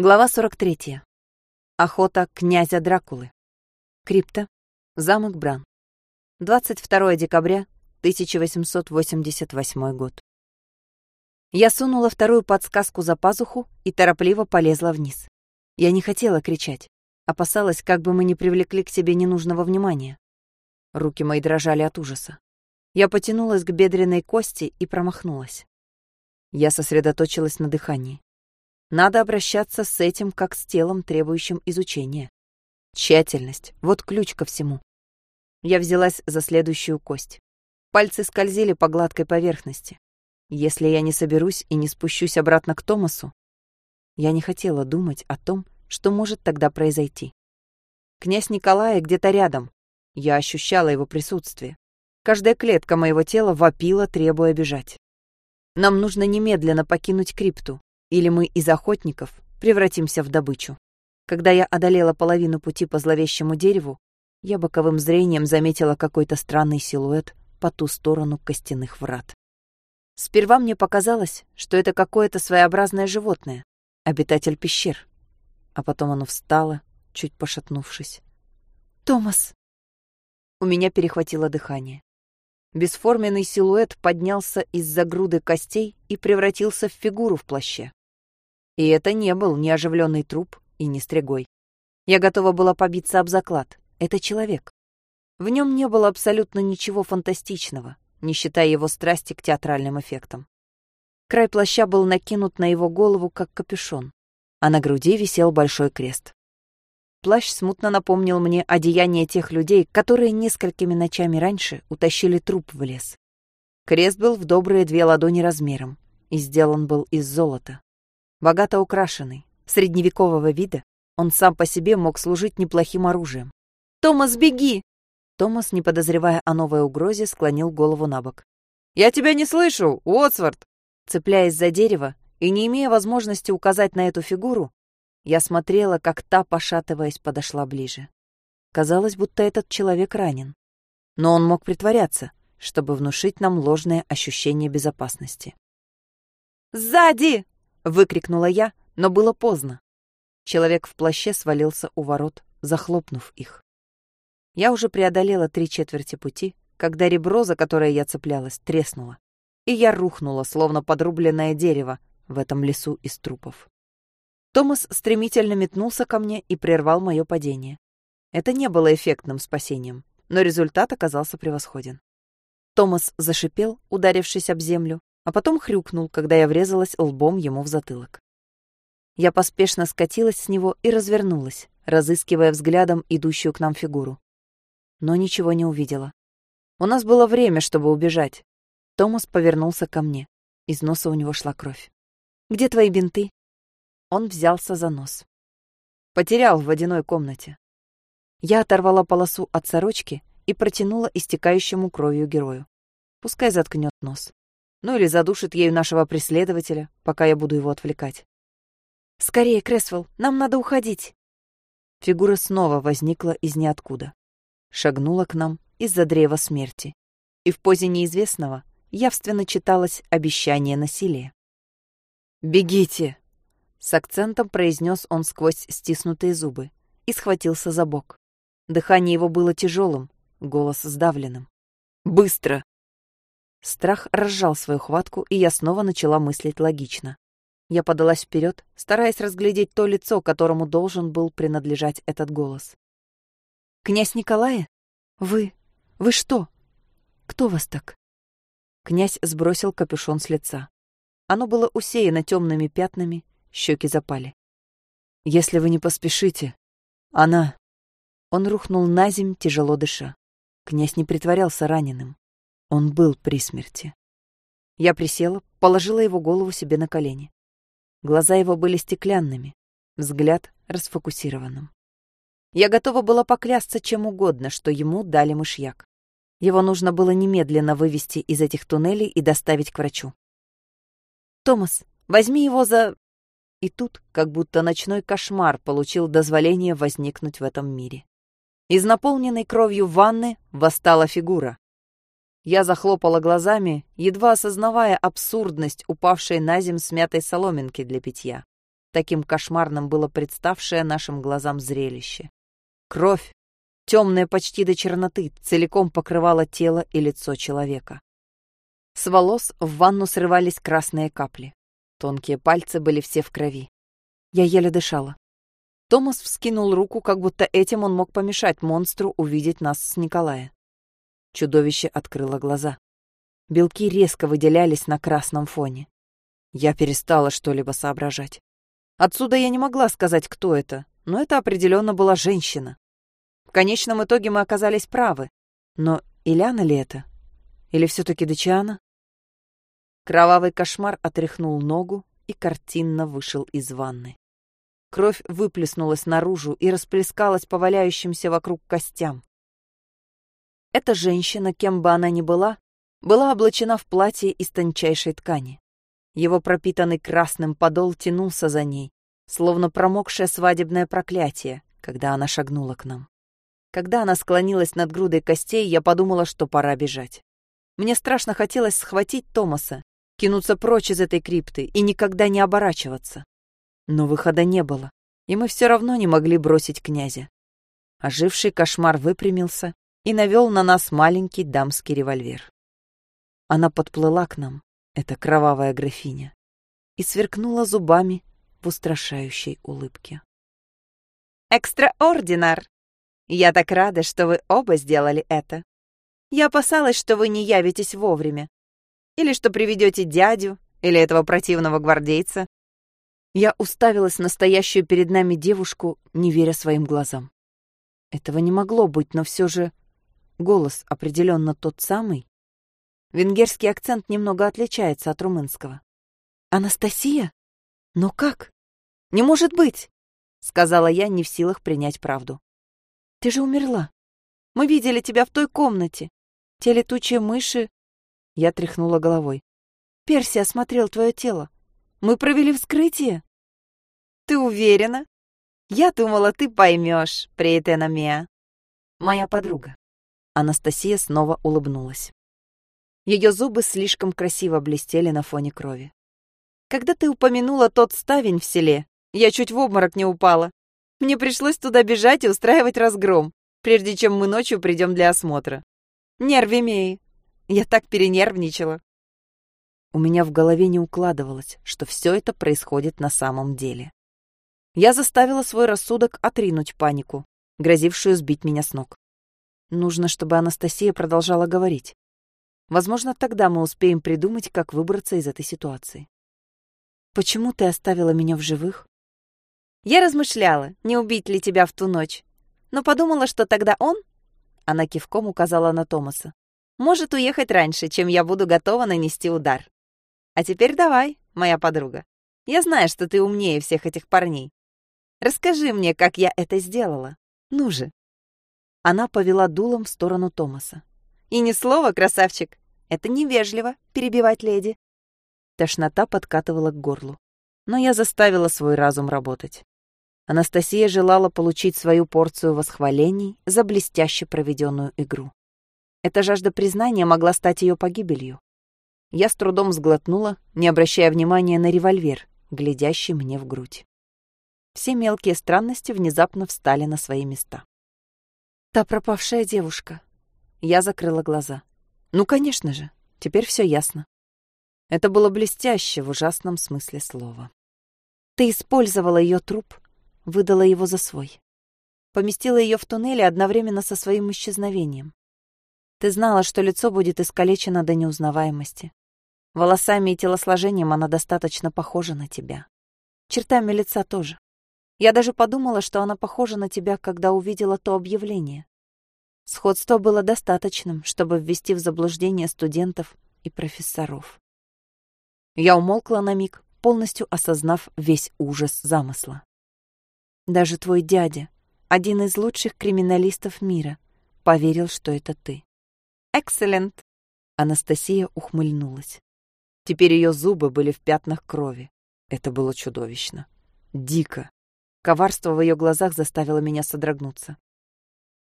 Глава 43. Охота князя Дракулы. Крипта. Замок Бран. 22 декабря 1888 год. Я сунула вторую подсказку за пазуху и торопливо полезла вниз. Я не хотела кричать, опасалась, как бы мы не привлекли к себе ненужного внимания. Руки мои дрожали от ужаса. Я потянулась к бедренной кости и промахнулась. Я сосредоточилась на дыхании. Надо обращаться с этим, как с телом, требующим изучения. Тщательность — вот ключ ко всему. Я взялась за следующую кость. Пальцы скользили по гладкой поверхности. Если я не соберусь и не спущусь обратно к Томасу, я не хотела думать о том, что может тогда произойти. Князь Николая где-то рядом. Я ощущала его присутствие. Каждая клетка моего тела вопила, требуя бежать. Нам нужно немедленно покинуть крипту, или мы из охотников превратимся в добычу. Когда я одолела половину пути по зловещему дереву, я боковым зрением заметила какой-то странный силуэт по ту сторону костяных врат. Сперва мне показалось, что это какое-то своеобразное животное, обитатель пещер. А потом оно встало, чуть пошатнувшись. «Томас!» У меня перехватило дыхание. Бесформенный силуэт поднялся из-за груды костей и превратился в фигуру в плаще. И это не был ни оживленный труп и не стригой. Я готова была побиться об заклад. Это человек. В нем не было абсолютно ничего фантастичного, не считая его страсти к театральным эффектам. Край плаща был накинут на его голову, как капюшон, а на груди висел большой крест. Плащ смутно напомнил мне одеяние тех людей, которые несколькими ночами раньше утащили труп в лес. Крест был в добрые две ладони размером и сделан был из золота. Богато украшенный, средневекового вида, он сам по себе мог служить неплохим оружием. «Томас, беги!» Томас, не подозревая о новой угрозе, склонил голову на бок. «Я тебя не слышу, Уотсворт!» Цепляясь за дерево и не имея возможности указать на эту фигуру, я смотрела, как та, пошатываясь, подошла ближе. Казалось, будто этот человек ранен. Но он мог притворяться, чтобы внушить нам ложное ощущение безопасности. «Сзади!» Выкрикнула я, но было поздно. Человек в плаще свалился у ворот, захлопнув их. Я уже преодолела три четверти пути, когда ребро, за которое я цеплялась, треснуло, и я рухнула, словно подрубленное дерево в этом лесу из трупов. Томас стремительно метнулся ко мне и прервал мое падение. Это не было эффектным спасением, но результат оказался превосходен. Томас зашипел, ударившись об землю, а потом хрюкнул, когда я врезалась лбом ему в затылок. Я поспешно скатилась с него и развернулась, разыскивая взглядом идущую к нам фигуру. Но ничего не увидела. У нас было время, чтобы убежать. Томас повернулся ко мне. Из носа у него шла кровь. «Где твои бинты?» Он взялся за нос. Потерял в водяной комнате. Я оторвала полосу от сорочки и протянула истекающему кровью герою. Пускай заткнет нос. Ну или задушит ею нашего преследователя, пока я буду его отвлекать. «Скорее, Кресвелл, нам надо уходить!» Фигура снова возникла из ниоткуда. Шагнула к нам из-за древа смерти. И в позе неизвестного явственно читалось обещание насилия. «Бегите!» С акцентом произнес он сквозь стиснутые зубы и схватился за бок. Дыхание его было тяжелым, голос сдавленным. «Быстро! Страх разжал свою хватку, и я снова начала мыслить логично. Я подалась вперед, стараясь разглядеть то лицо, которому должен был принадлежать этот голос. «Князь Николая? Вы? Вы что? Кто вас так?» Князь сбросил капюшон с лица. Оно было усеяно темными пятнами, щеки запали. «Если вы не поспешите, она...» Он рухнул на земь, тяжело дыша. Князь не притворялся раненым. Он был при смерти. Я присела, положила его голову себе на колени. Глаза его были стеклянными, взгляд расфокусированным. Я готова была поклясться чем угодно, что ему дали мышьяк. Его нужно было немедленно вывести из этих туннелей и доставить к врачу. «Томас, возьми его за...» И тут, как будто ночной кошмар получил дозволение возникнуть в этом мире. Из наполненной кровью ванны восстала фигура. Я захлопала глазами, едва осознавая абсурдность упавшей на земь смятой соломинки для питья. Таким кошмарным было представшее нашим глазам зрелище. Кровь, темная почти до черноты, целиком покрывала тело и лицо человека. С волос в ванну срывались красные капли. Тонкие пальцы были все в крови. Я еле дышала. Томас вскинул руку, как будто этим он мог помешать монстру увидеть нас с Николая. Чудовище открыло глаза. Белки резко выделялись на красном фоне. Я перестала что-либо соображать. Отсюда я не могла сказать, кто это, но это определенно была женщина. В конечном итоге мы оказались правы. Но Иляна ли это? Или все-таки Дачиана? Кровавый кошмар отряхнул ногу и картинно вышел из ванны. Кровь выплеснулась наружу и расплескалась по валяющимся вокруг костям. Эта женщина, кем бы она ни была, была облачена в платье из тончайшей ткани. Его пропитанный красным подол тянулся за ней, словно промокшее свадебное проклятие, когда она шагнула к нам. Когда она склонилась над грудой костей, я подумала, что пора бежать. Мне страшно хотелось схватить Томаса, кинуться прочь из этой крипты и никогда не оборачиваться. Но выхода не было, и мы все равно не могли бросить князя. Оживший кошмар выпрямился и навел на нас маленький дамский револьвер. Она подплыла к нам, эта кровавая графиня, и сверкнула зубами в устрашающей улыбке. «Экстраординар! Я так рада, что вы оба сделали это. Я опасалась, что вы не явитесь вовремя. Или что приведете дядю, или этого противного гвардейца». Я уставилась на стоящую перед нами девушку, не веря своим глазам. Этого не могло быть, но все же голос определенно тот самый, Венгерский акцент немного отличается от румынского. «Анастасия? Но как? Не может быть!» — сказала я, не в силах принять правду. «Ты же умерла. Мы видели тебя в той комнате. Те летучие мыши...» Я тряхнула головой. «Перси осмотрел твое тело. Мы провели вскрытие». «Ты уверена? Я думала, ты поймешь, Приетена Мия». «Моя подруга». Анастасия снова улыбнулась. Ее зубы слишком красиво блестели на фоне крови. «Когда ты упомянула тот ставень в селе, я чуть в обморок не упала. Мне пришлось туда бежать и устраивать разгром, прежде чем мы ночью придем для осмотра. Нервимеи. Я так перенервничала». У меня в голове не укладывалось, что все это происходит на самом деле. Я заставила свой рассудок отринуть панику, грозившую сбить меня с ног. Нужно, чтобы Анастасия продолжала говорить. Возможно, тогда мы успеем придумать, как выбраться из этой ситуации. Почему ты оставила меня в живых? Я размышляла, не убить ли тебя в ту ночь. Но подумала, что тогда он, она кивком указала на Томаса, может уехать раньше, чем я буду готова нанести удар. А теперь давай, моя подруга. Я знаю, что ты умнее всех этих парней. Расскажи мне, как я это сделала. Ну же. Она повела дулом в сторону Томаса. И ни слова, красавчик. Это невежливо перебивать леди. Тошнота подкатывала к горлу. Но я заставила свой разум работать. Анастасия желала получить свою порцию восхвалений за блестяще проведенную игру. Эта жажда признания могла стать ее погибелью. Я с трудом сглотнула, не обращая внимания на револьвер, глядящий мне в грудь. Все мелкие странности внезапно встали на свои места. Та пропавшая девушка, я закрыла глаза. Ну, конечно же, теперь все ясно. Это было блестяще в ужасном смысле слова. Ты использовала ее труп, выдала его за свой. Поместила ее в туннеле одновременно со своим исчезновением. Ты знала, что лицо будет искалечено до неузнаваемости. Волосами и телосложением она достаточно похожа на тебя. Чертами лица тоже. Я даже подумала, что она похожа на тебя, когда увидела то объявление. Сходство было достаточным, чтобы ввести в заблуждение студентов и профессоров. Я умолкла на миг, полностью осознав весь ужас замысла. Даже твой дядя, один из лучших криминалистов мира, поверил, что это ты. «Экселлент!» Анастасия ухмыльнулась. Теперь ее зубы были в пятнах крови. Это было чудовищно. Дико. Коварство в ее глазах заставило меня содрогнуться.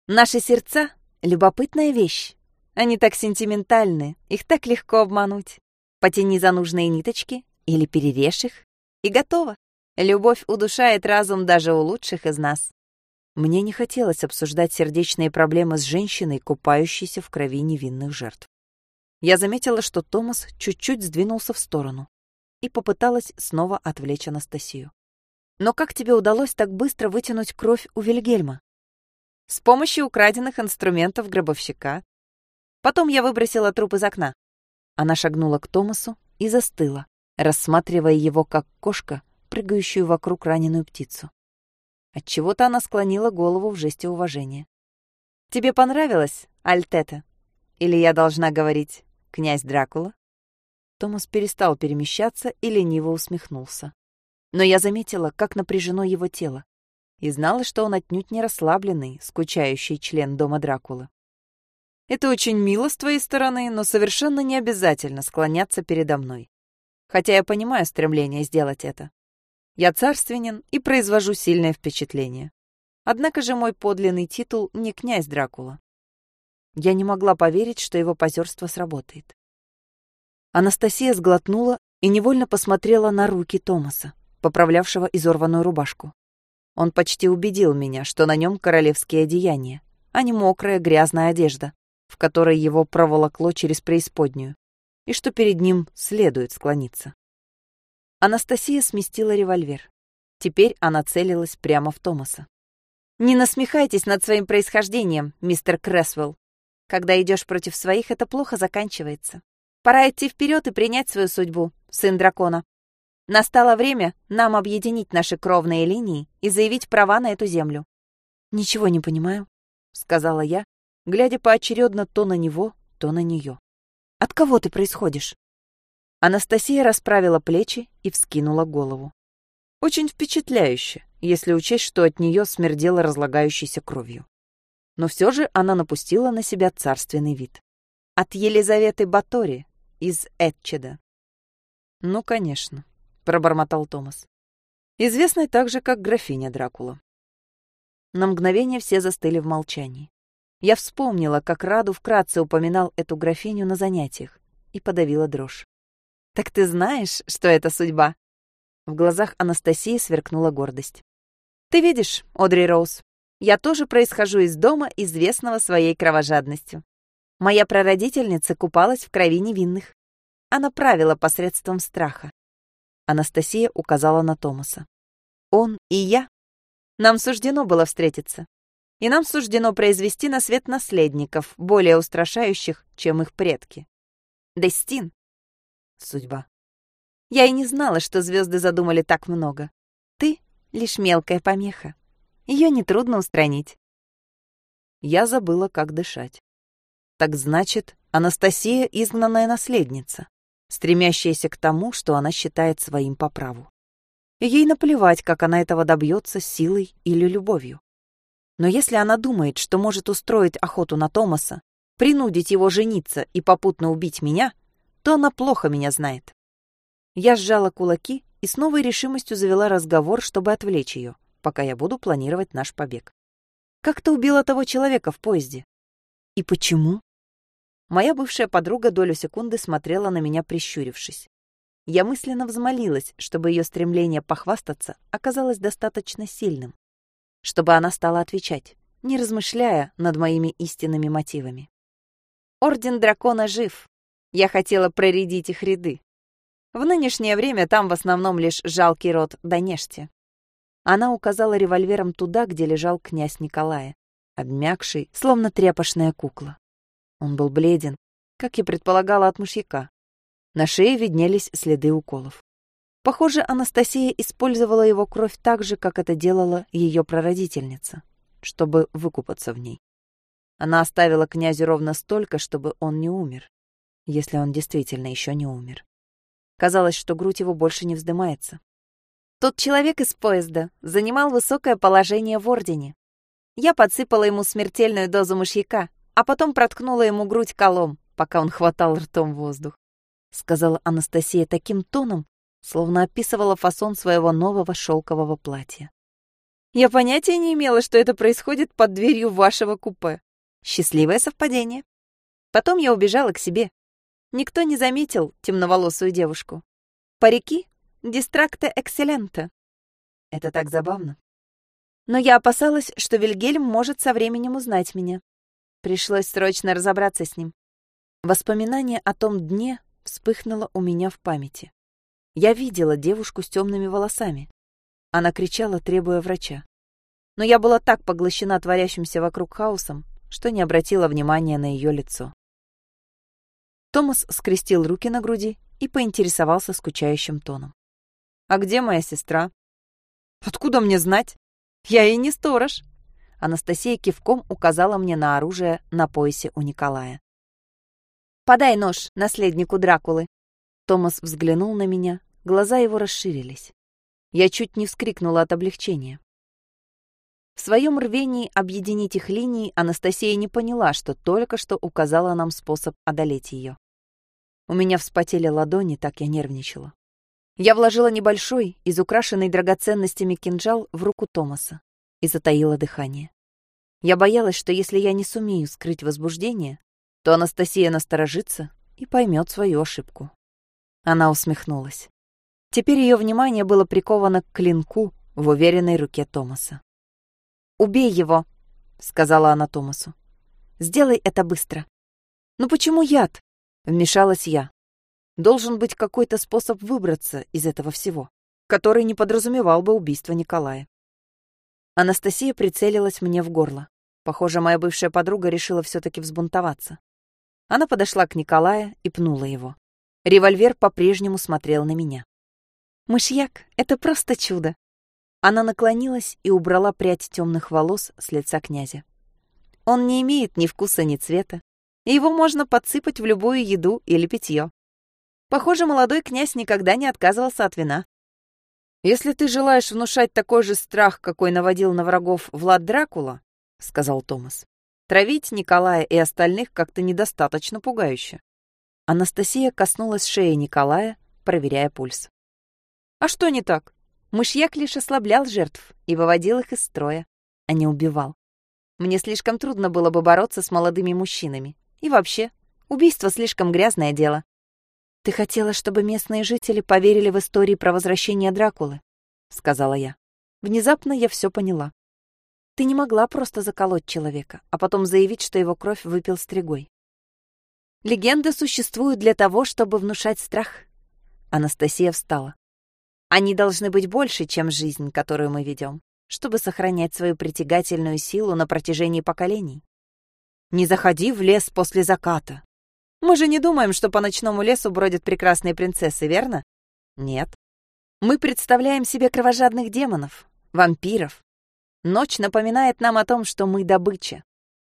Наши сердца — любопытная вещь. Они так сентиментальны, их так легко обмануть. Потяни за нужные ниточки или перережь их, и готово. Любовь удушает разум даже у лучших из нас. Мне не хотелось обсуждать сердечные проблемы с женщиной, купающейся в крови невинных жертв. Я заметила, что Томас чуть-чуть сдвинулся в сторону и попыталась снова отвлечь Анастасию. «Но как тебе удалось так быстро вытянуть кровь у Вильгельма?» «С помощью украденных инструментов гробовщика. Потом я выбросила труп из окна». Она шагнула к Томасу и застыла, рассматривая его как кошка, прыгающую вокруг раненую птицу. Отчего-то она склонила голову в жесте уважения. «Тебе понравилось, Альтета? Или я должна говорить «князь Дракула»?» Томас перестал перемещаться и лениво усмехнулся. Но я заметила, как напряжено его тело, и знала, что он отнюдь не расслабленный, скучающий член дома Дракулы. «Это очень мило с твоей стороны, но совершенно не обязательно склоняться передо мной. Хотя я понимаю стремление сделать это. Я царственен и произвожу сильное впечатление. Однако же мой подлинный титул не князь Дракула. Я не могла поверить, что его позерство сработает. Анастасия сглотнула и невольно посмотрела на руки Томаса, поправлявшего изорванную рубашку. Он почти убедил меня, что на нем королевские одеяния, а не мокрая грязная одежда, в которой его проволокло через преисподнюю, и что перед ним следует склониться. Анастасия сместила револьвер. Теперь она целилась прямо в Томаса. «Не насмехайтесь над своим происхождением, мистер Кресвелл. Когда идешь против своих, это плохо заканчивается. Пора идти вперед и принять свою судьбу, сын дракона. Настало время нам объединить наши кровные линии и заявить права на эту землю». «Ничего не понимаю», — сказала я, глядя поочередно то на него, то на нее. «От кого ты происходишь?» Анастасия расправила плечи и вскинула голову. Очень впечатляюще, если учесть, что от нее смердело разлагающейся кровью. Но все же она напустила на себя царственный вид. От Елизаветы Батори из Этчеда. «Ну, конечно», — пробормотал Томас. «Известной также как графиня Дракула». На мгновение все застыли в молчании. Я вспомнила, как Раду вкратце упоминал эту графиню на занятиях и подавила дрожь. «Так ты знаешь, что это судьба?» В глазах Анастасии сверкнула гордость. «Ты видишь, Одри Роуз, я тоже происхожу из дома, известного своей кровожадностью. Моя прародительница купалась в крови невинных. Она правила посредством страха. Анастасия указала на Томаса. Он и я. Нам суждено было встретиться. И нам суждено произвести на свет наследников, более устрашающих, чем их предки. Дестин Судьба. Я и не знала, что звезды задумали так много. Ты — лишь мелкая помеха. Ее нетрудно устранить. Я забыла, как дышать. Так значит, Анастасия — изгнанная наследница, стремящаяся к тому, что она считает своим по праву. Ей наплевать, как она этого добьется силой или любовью. Но если она думает, что может устроить охоту на Томаса, принудить его жениться и попутно убить меня — то она плохо меня знает. Я сжала кулаки и с новой решимостью завела разговор, чтобы отвлечь ее, пока я буду планировать наш побег. «Как ты убила того человека в поезде?» «И почему?» Моя бывшая подруга долю секунды смотрела на меня, прищурившись. Я мысленно взмолилась, чтобы ее стремление похвастаться оказалось достаточно сильным, чтобы она стала отвечать, не размышляя над моими истинными мотивами. «Орден дракона жив», я хотела проредить их ряды. В нынешнее время там в основном лишь жалкий род Донежти. Она указала револьвером туда, где лежал князь Николая, обмякший, словно тряпочная кукла. Он был бледен, как и предполагала от мышьяка. На шее виднелись следы уколов. Похоже, Анастасия использовала его кровь так же, как это делала ее прародительница, чтобы выкупаться в ней. Она оставила князю ровно столько, чтобы он не умер если он действительно еще не умер. Казалось, что грудь его больше не вздымается. Тот человек из поезда занимал высокое положение в Ордене. Я подсыпала ему смертельную дозу мышьяка, а потом проткнула ему грудь колом, пока он хватал ртом воздух. Сказала Анастасия таким тоном, словно описывала фасон своего нового шелкового платья. Я понятия не имела, что это происходит под дверью вашего купе. Счастливое совпадение. Потом я убежала к себе, Никто не заметил темноволосую девушку. Парики — дистракта экселента. Это так забавно. Но я опасалась, что Вильгельм может со временем узнать меня. Пришлось срочно разобраться с ним. Воспоминание о том дне вспыхнуло у меня в памяти. Я видела девушку с темными волосами. Она кричала, требуя врача. Но я была так поглощена творящимся вокруг хаосом, что не обратила внимания на ее лицо. Томас скрестил руки на груди и поинтересовался скучающим тоном. «А где моя сестра?» «Откуда мне знать? Я и не сторож!» Анастасия кивком указала мне на оружие на поясе у Николая. «Подай нож наследнику Дракулы!» Томас взглянул на меня, глаза его расширились. Я чуть не вскрикнула от облегчения. В своем рвении объединить их линии Анастасия не поняла, что только что указала нам способ одолеть ее. У меня вспотели ладони, так я нервничала. Я вложила небольшой, из украшенной драгоценностями кинжал в руку Томаса и затаила дыхание. Я боялась, что если я не сумею скрыть возбуждение, то Анастасия насторожится и поймет свою ошибку. Она усмехнулась. Теперь ее внимание было приковано к клинку в уверенной руке Томаса. «Убей его», — сказала она Томасу. «Сделай это быстро». «Ну почему яд?» — вмешалась я. «Должен быть какой-то способ выбраться из этого всего, который не подразумевал бы убийство Николая». Анастасия прицелилась мне в горло. Похоже, моя бывшая подруга решила все таки взбунтоваться. Она подошла к Николаю и пнула его. Револьвер по-прежнему смотрел на меня. «Мышьяк — это просто чудо!» Она наклонилась и убрала прядь темных волос с лица князя. «Он не имеет ни вкуса, ни цвета, его можно подсыпать в любую еду или питье. Похоже, молодой князь никогда не отказывался от вина. «Если ты желаешь внушать такой же страх, какой наводил на врагов Влад Дракула, — сказал Томас, Травить Николая и остальных как-то недостаточно пугающе. Анастасия коснулась шеи Николая, проверяя пульс. А что не так? Мышьяк лишь ослаблял жертв и выводил их из строя, а не убивал. Мне слишком трудно было бы бороться с молодыми мужчинами. И вообще, убийство слишком грязное дело. «Ты хотела, чтобы местные жители поверили в истории про возвращение Дракулы?» — сказала я. Внезапно я все поняла. Ты не могла просто заколоть человека, а потом заявить, что его кровь выпил стригой. Легенды существуют для того, чтобы внушать страх. Анастасия встала. Они должны быть больше, чем жизнь, которую мы ведем, чтобы сохранять свою притягательную силу на протяжении поколений. Не заходи в лес после заката. Мы же не думаем, что по ночному лесу бродят прекрасные принцессы, верно? Нет. Мы представляем себе кровожадных демонов, вампиров, Ночь напоминает нам о том, что мы добыча.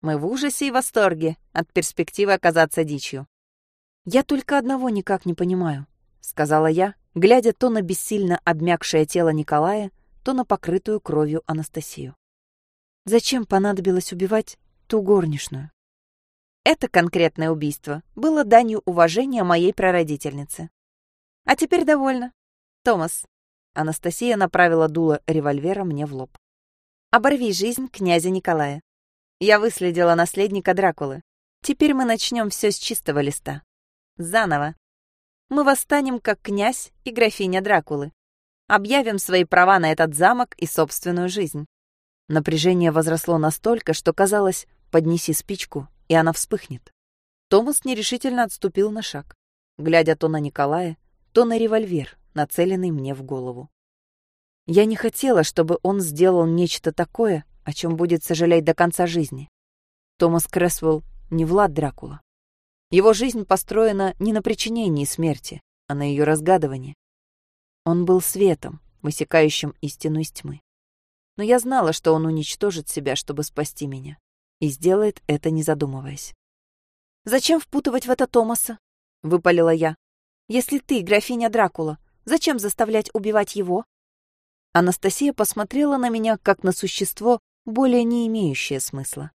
Мы в ужасе и восторге от перспективы оказаться дичью. «Я только одного никак не понимаю», — сказала я, глядя то на бессильно обмякшее тело Николая, то на покрытую кровью Анастасию. «Зачем понадобилось убивать ту горничную?» Это конкретное убийство было данью уважения моей прародительнице. А теперь довольно. Томас. Анастасия направила дуло револьвера мне в лоб. Оборви жизнь князя Николая. Я выследила наследника Дракулы. Теперь мы начнем все с чистого листа. Заново. Мы восстанем как князь и графиня Дракулы. Объявим свои права на этот замок и собственную жизнь. Напряжение возросло настолько, что казалось, поднеси спичку, и она вспыхнет. Томас нерешительно отступил на шаг, глядя то на Николая, то на револьвер, нацеленный мне в голову. Я не хотела, чтобы он сделал нечто такое, о чем будет сожалеть до конца жизни. Томас Кресвелл не Влад Дракула. Его жизнь построена не на причинении смерти, а на ее разгадывании. Он был светом, высекающим истину из тьмы. Но я знала, что он уничтожит себя, чтобы спасти меня, и сделает это, не задумываясь. «Зачем впутывать в это Томаса?» — выпалила я. «Если ты, графиня Дракула, зачем заставлять убивать его, Анастасия посмотрела на меня как на существо, более не имеющее смысла.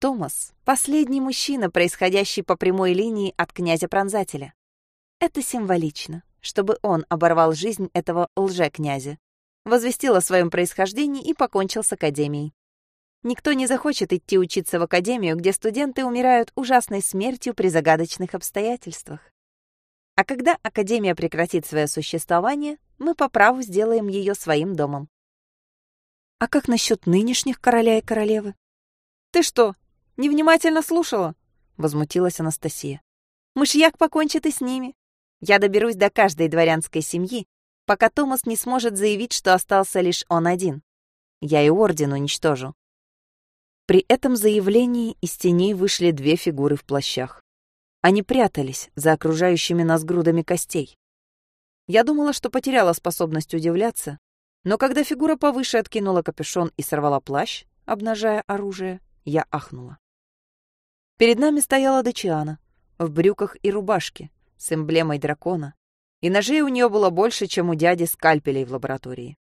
Томас — последний мужчина, происходящий по прямой линии от князя-пронзателя. Это символично, чтобы он оборвал жизнь этого лже-князя, возвестил о своем происхождении и покончил с академией. Никто не захочет идти учиться в академию, где студенты умирают ужасной смертью при загадочных обстоятельствах. А когда академия прекратит свое существование, мы по праву сделаем ее своим домом. А как насчет нынешних короля и королевы? Ты что, невнимательно слушала? Возмутилась Анастасия. Мышьяк покончит и с ними. Я доберусь до каждой дворянской семьи, пока Томас не сможет заявить, что остался лишь он один. Я и орден уничтожу. При этом заявлении из теней вышли две фигуры в плащах. Они прятались за окружающими нас грудами костей. Я думала, что потеряла способность удивляться, но когда фигура повыше откинула капюшон и сорвала плащ, обнажая оружие, я ахнула. Перед нами стояла Дачиана в брюках и рубашке с эмблемой дракона, и ножей у нее было больше, чем у дяди скальпелей в лаборатории.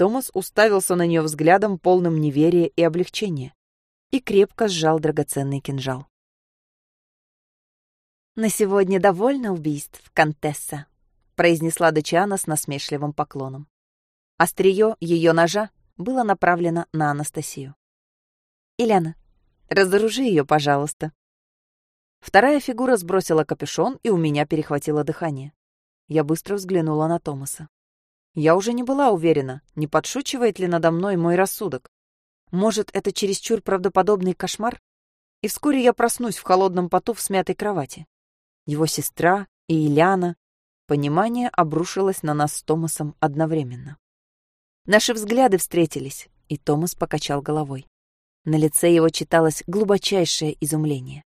Томас уставился на нее взглядом, полным неверия и облегчения, и крепко сжал драгоценный кинжал. «На сегодня довольно убийств, Контесса», произнесла Дачиана с насмешливым поклоном. Острие ее ножа было направлено на Анастасию. «Ильяна, разоружи ее, пожалуйста». Вторая фигура сбросила капюшон, и у меня перехватило дыхание. Я быстро взглянула на Томаса. Я уже не была уверена, не подшучивает ли надо мной мой рассудок. Может, это чересчур правдоподобный кошмар? И вскоре я проснусь в холодном поту в смятой кровати. Его сестра и Ильяна Понимание обрушилось на нас с Томасом одновременно. Наши взгляды встретились, и Томас покачал головой. На лице его читалось глубочайшее изумление.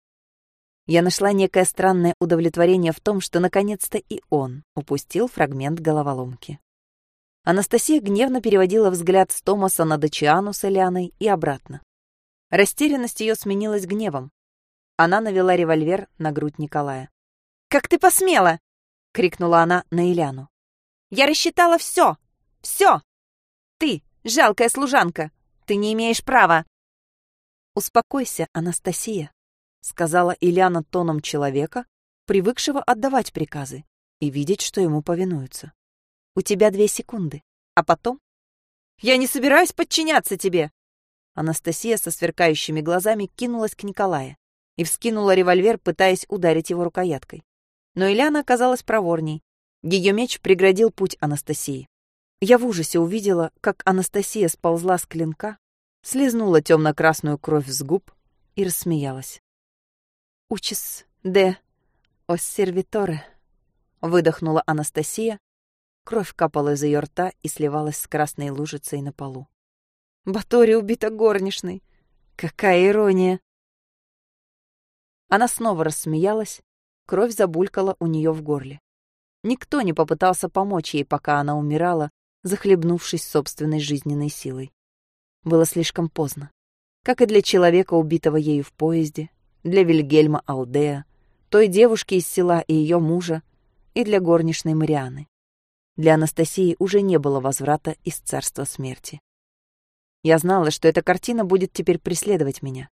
Я нашла некое странное удовлетворение в том, что наконец-то и он упустил фрагмент головоломки. Анастасия гневно переводила взгляд с Томаса на Дачиану с Эляной и обратно. Растерянность ее сменилась гневом. Она навела револьвер на грудь Николая. «Как ты посмела!» — крикнула она на Иляну. «Я рассчитала все! Все! Ты, жалкая служанка, ты не имеешь права!» «Успокойся, Анастасия», — сказала Ильяна тоном человека, привыкшего отдавать приказы и видеть, что ему повинуются. «У тебя две секунды, а потом...» «Я не собираюсь подчиняться тебе!» Анастасия со сверкающими глазами кинулась к Николаю и вскинула револьвер, пытаясь ударить его рукояткой. Но Ильяна оказалась проворней. Ее меч преградил путь Анастасии. Я в ужасе увидела, как Анастасия сползла с клинка, слезнула темно-красную кровь с губ и рассмеялась. «Учис де оссервиторе», — выдохнула Анастасия. Кровь капала из ее рта и сливалась с красной лужицей на полу. «Батори убита горничной! Какая ирония!» Она снова рассмеялась, Кровь забулькала у нее в горле. Никто не попытался помочь ей, пока она умирала, захлебнувшись собственной жизненной силой. Было слишком поздно. Как и для человека, убитого ею в поезде, для Вильгельма Алдея, той девушки из села и ее мужа, и для горничной Марианы. Для Анастасии уже не было возврата из царства смерти. Я знала, что эта картина будет теперь преследовать меня,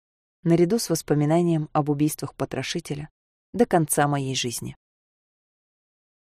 наряду с воспоминанием об убийствах потрошителя, до конца моей жизни.